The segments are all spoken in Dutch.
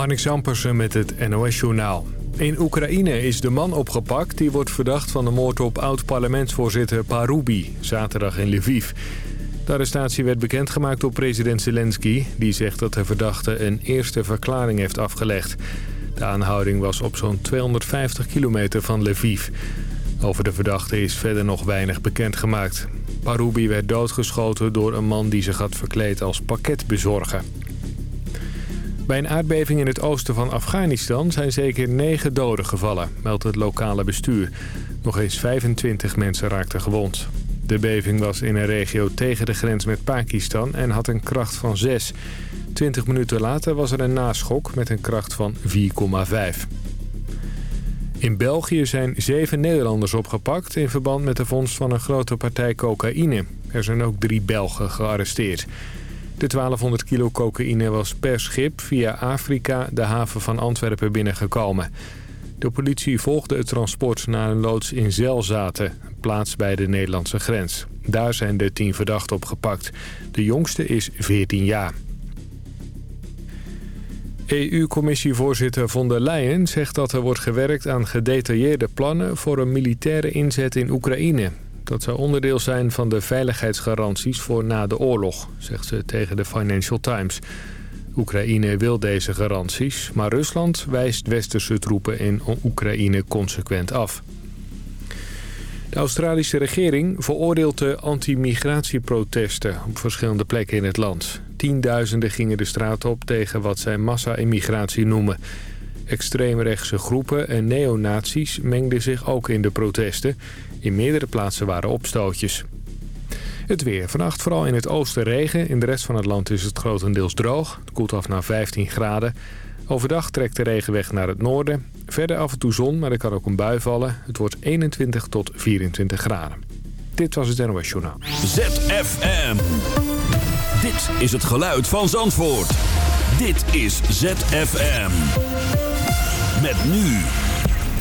Marnix Ampersen met het NOS-journaal. In Oekraïne is de man opgepakt die wordt verdacht van de moord op oud-parlementsvoorzitter Parubi, zaterdag in Lviv. De arrestatie werd bekendgemaakt door president Zelensky, die zegt dat de verdachte een eerste verklaring heeft afgelegd. De aanhouding was op zo'n 250 kilometer van Lviv. Over de verdachte is verder nog weinig bekendgemaakt. Parubi werd doodgeschoten door een man die zich had verkleed als pakketbezorger. Bij een aardbeving in het oosten van Afghanistan zijn zeker negen doden gevallen, meldt het lokale bestuur. Nog eens 25 mensen raakten gewond. De beving was in een regio tegen de grens met Pakistan en had een kracht van 6. 20 minuten later was er een naschok met een kracht van 4,5. In België zijn zeven Nederlanders opgepakt in verband met de vondst van een grote partij cocaïne. Er zijn ook drie Belgen gearresteerd. De 1200 kilo cocaïne was per schip via Afrika de haven van Antwerpen binnengekomen. De politie volgde het transport naar een loods in Zelzaten, plaats bij de Nederlandse grens. Daar zijn de tien verdachten opgepakt. De jongste is 14 jaar. EU-commissievoorzitter von der Leyen zegt dat er wordt gewerkt aan gedetailleerde plannen voor een militaire inzet in Oekraïne. Dat zou onderdeel zijn van de veiligheidsgaranties voor na de oorlog, zegt ze tegen de Financial Times. Oekraïne wil deze garanties, maar Rusland wijst westerse troepen in Oekraïne consequent af. De Australische regering veroordeelt de anti-migratieprotesten op verschillende plekken in het land. Tienduizenden gingen de straat op tegen wat zij massa-immigratie noemen. Extreemrechtse groepen en neonazies mengden zich ook in de protesten. In meerdere plaatsen waren opstootjes. Het weer. Vannacht vooral in het oosten regen. In de rest van het land is het grotendeels droog. Het koelt af naar 15 graden. Overdag trekt de regen weg naar het noorden. Verder af en toe zon, maar er kan ook een bui vallen. Het wordt 21 tot 24 graden. Dit was het NOS Journaal. ZFM. Dit is het geluid van Zandvoort. Dit is ZFM. Met nu.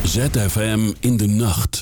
ZFM in de nacht.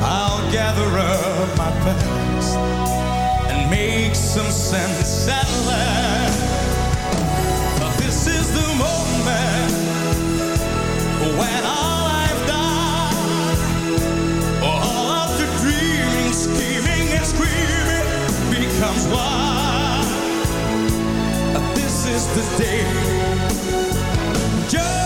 I'll gather up my past and make some sense at last. But this is the moment when all I've done, all of the dreaming, scheming, and screaming becomes one. This is the day. Just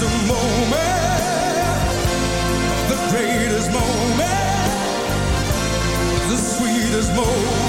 The moment, the greatest moment, the sweetest moment.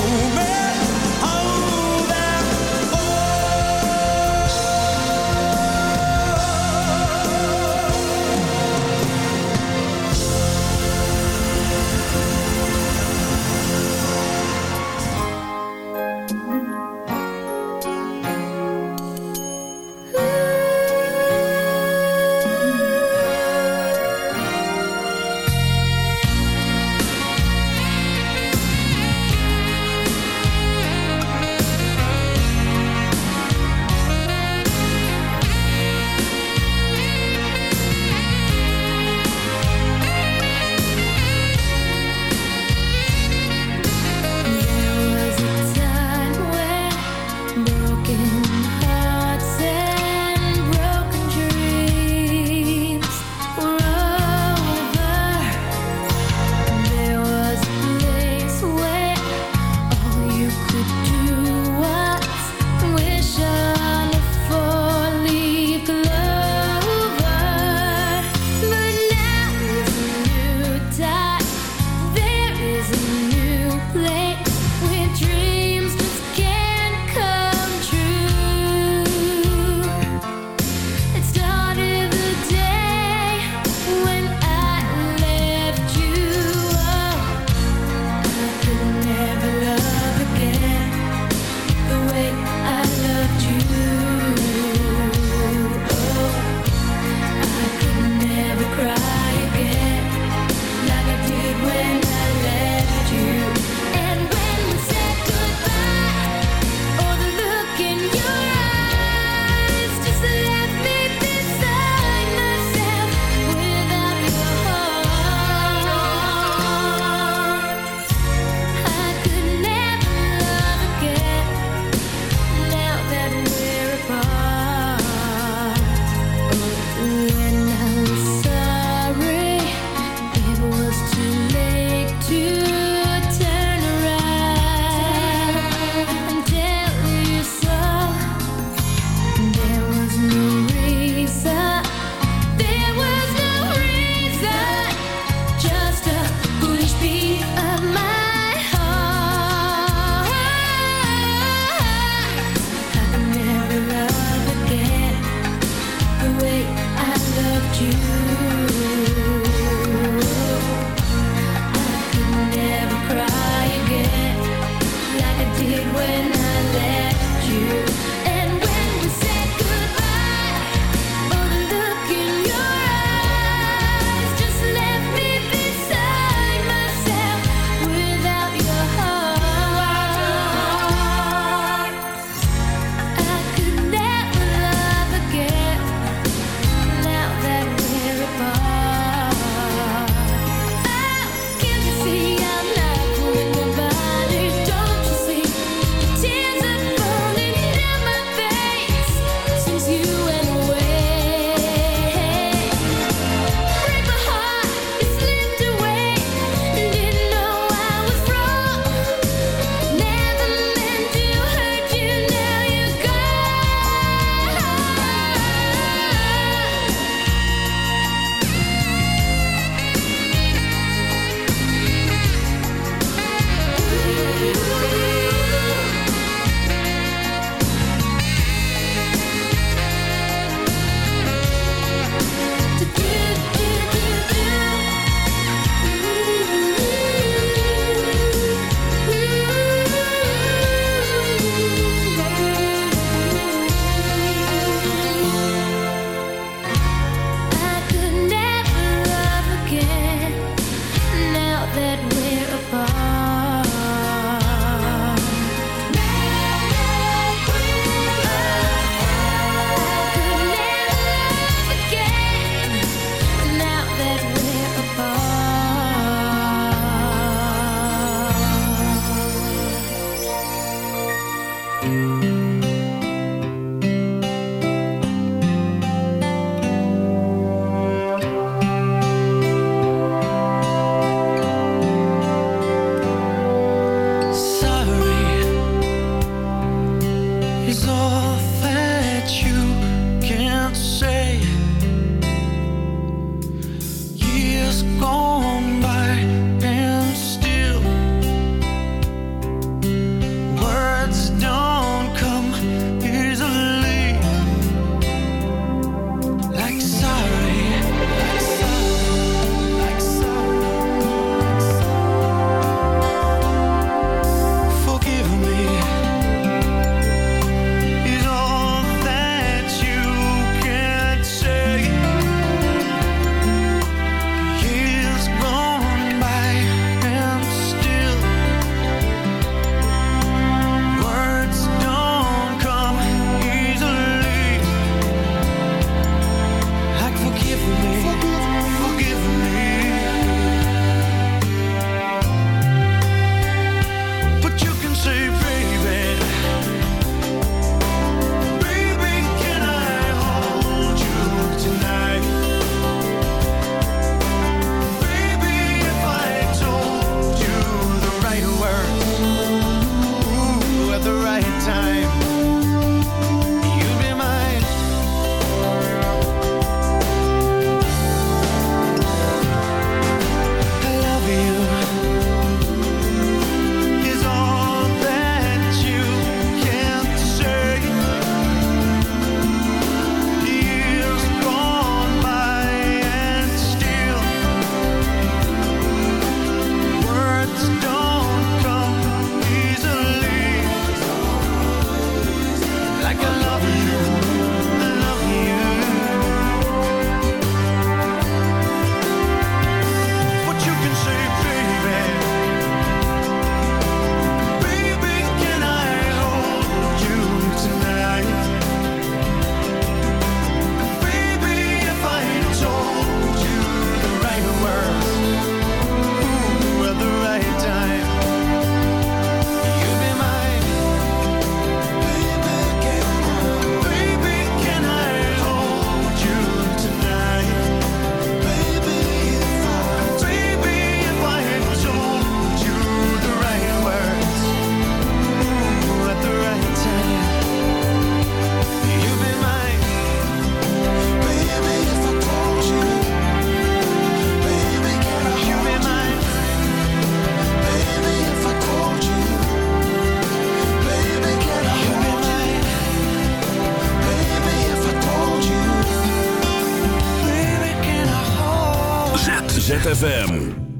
ZFM.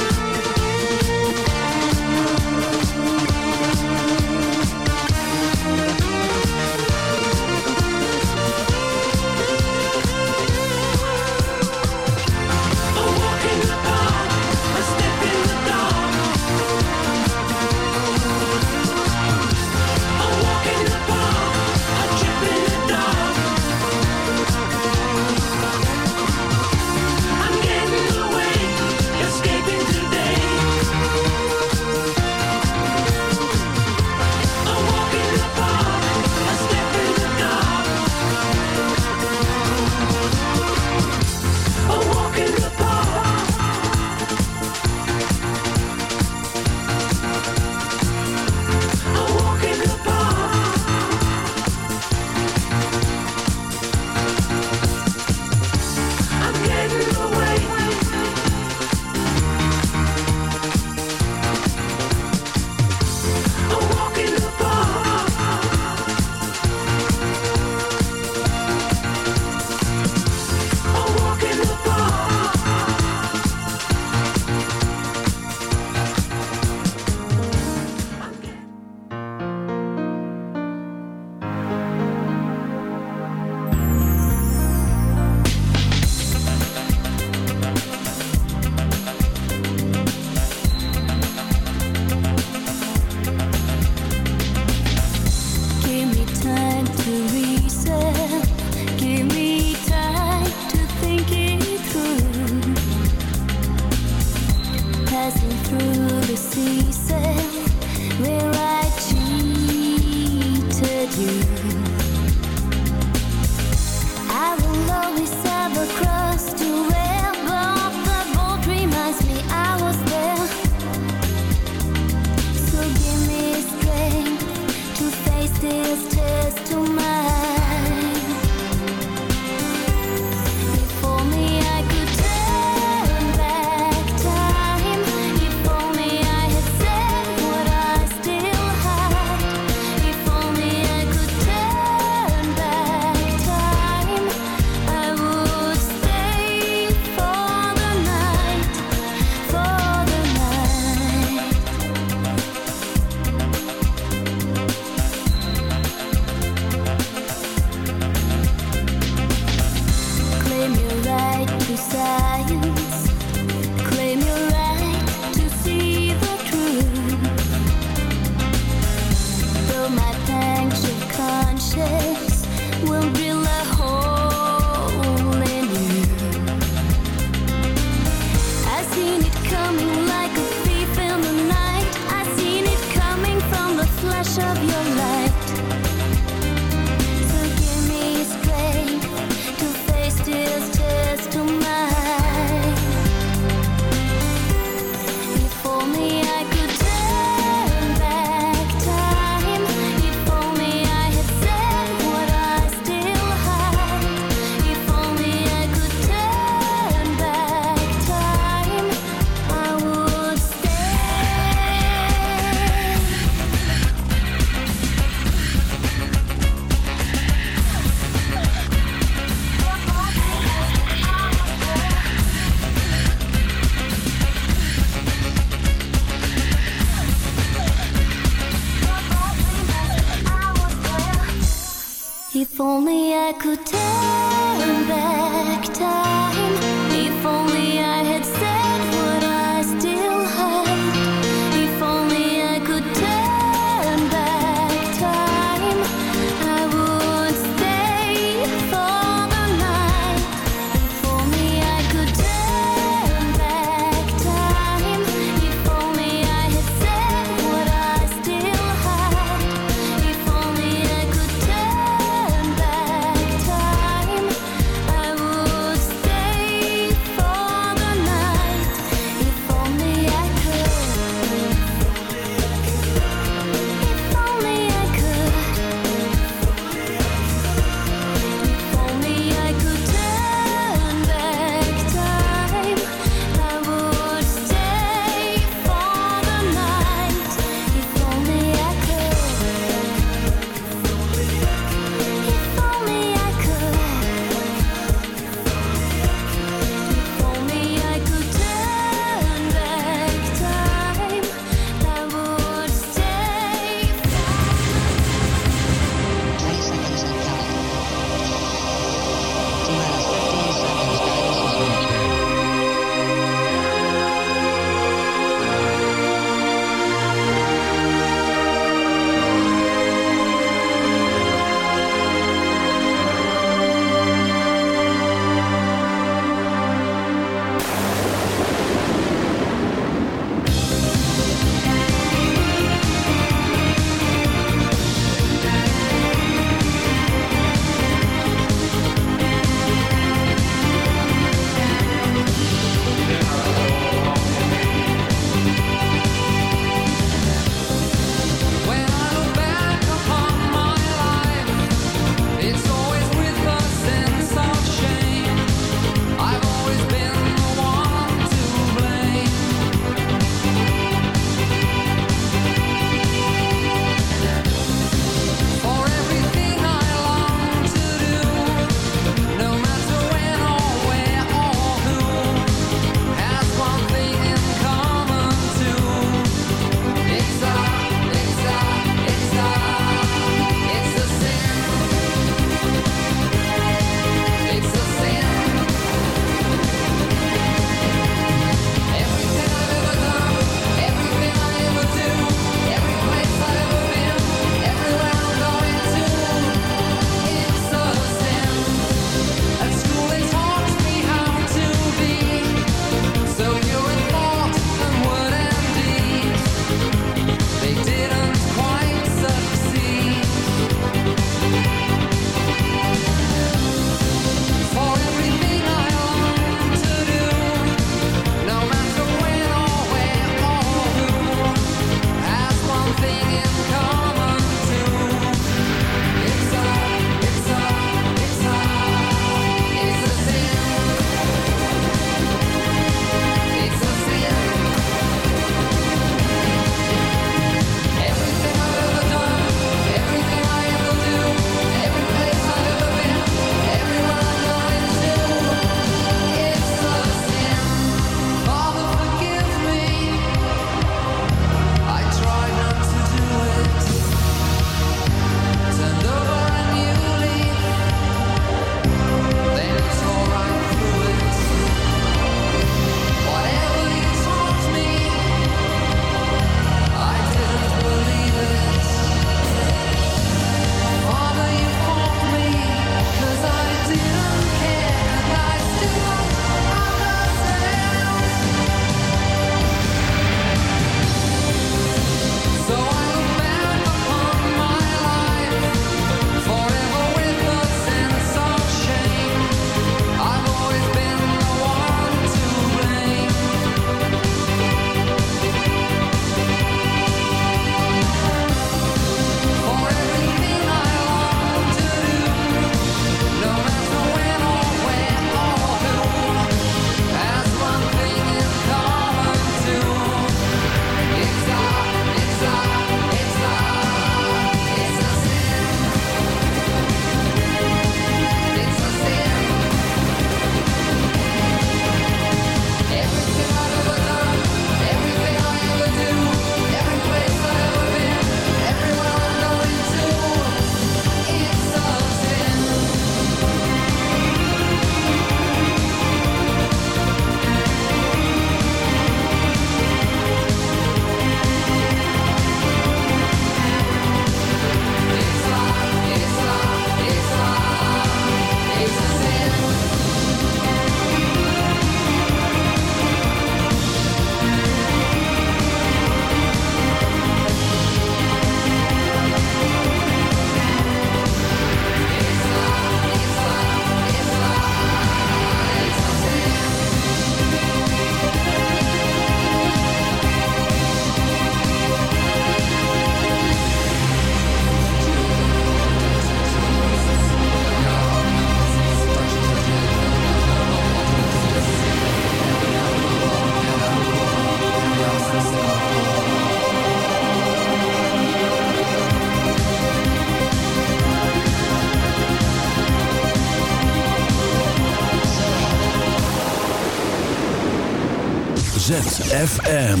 ZFM.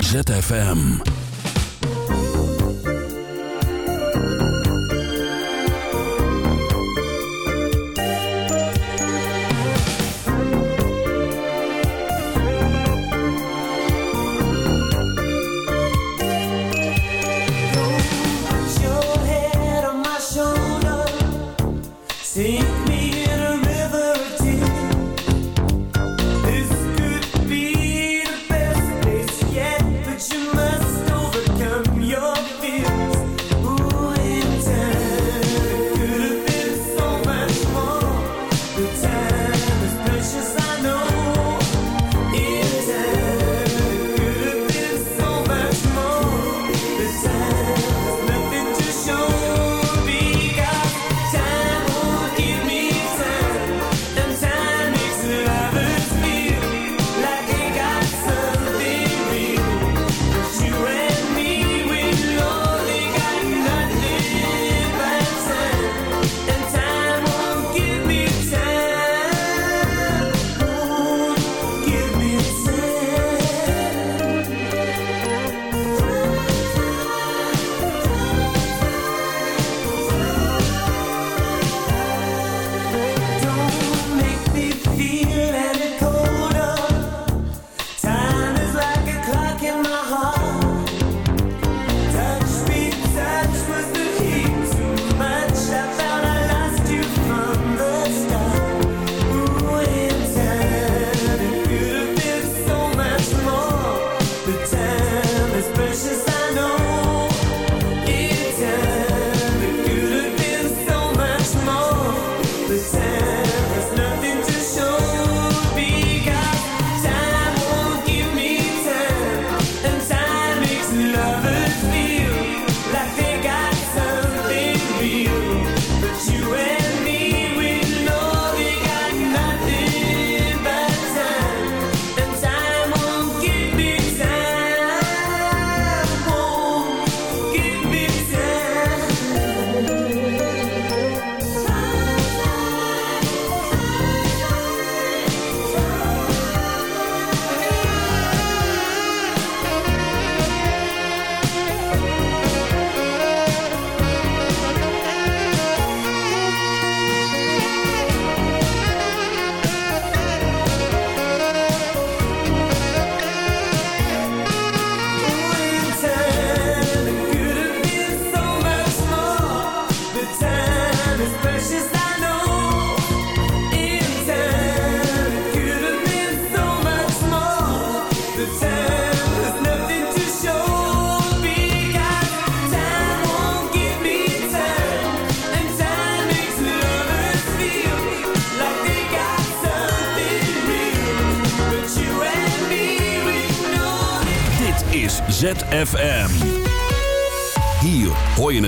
ZFM.